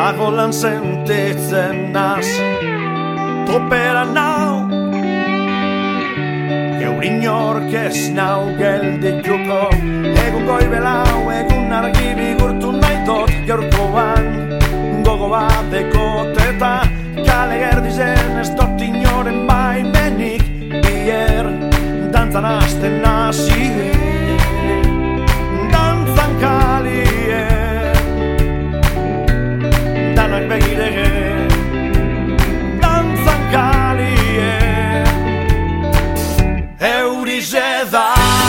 Dagolan sentitzen naz Topera nau. Geurin orkez nau geldituko Egun goi belau begire Dantzan galie Eurize da Eurize da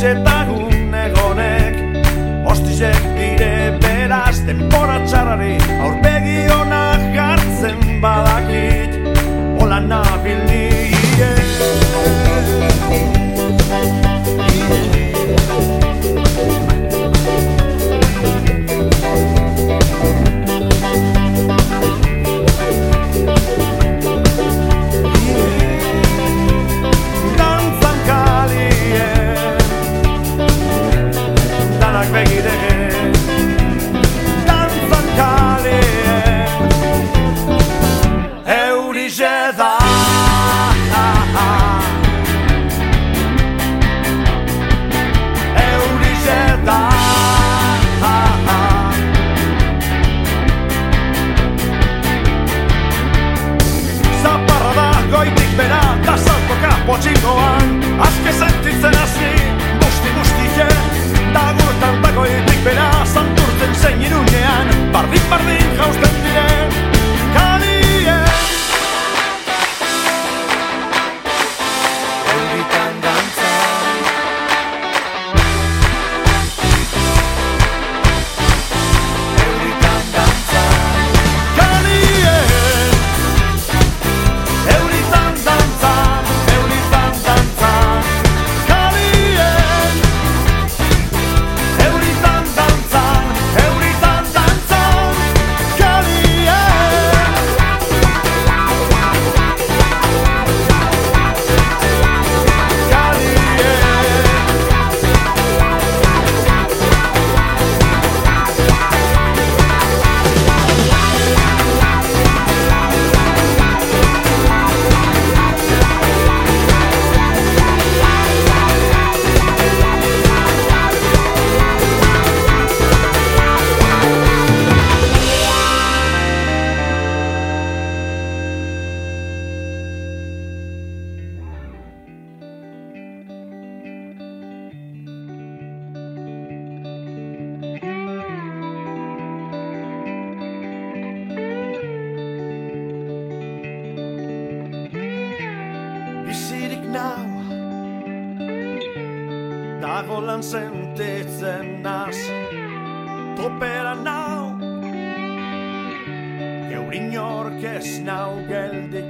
se nau Da volan sentitzen nas Topera nau Eurin orkes nau gelde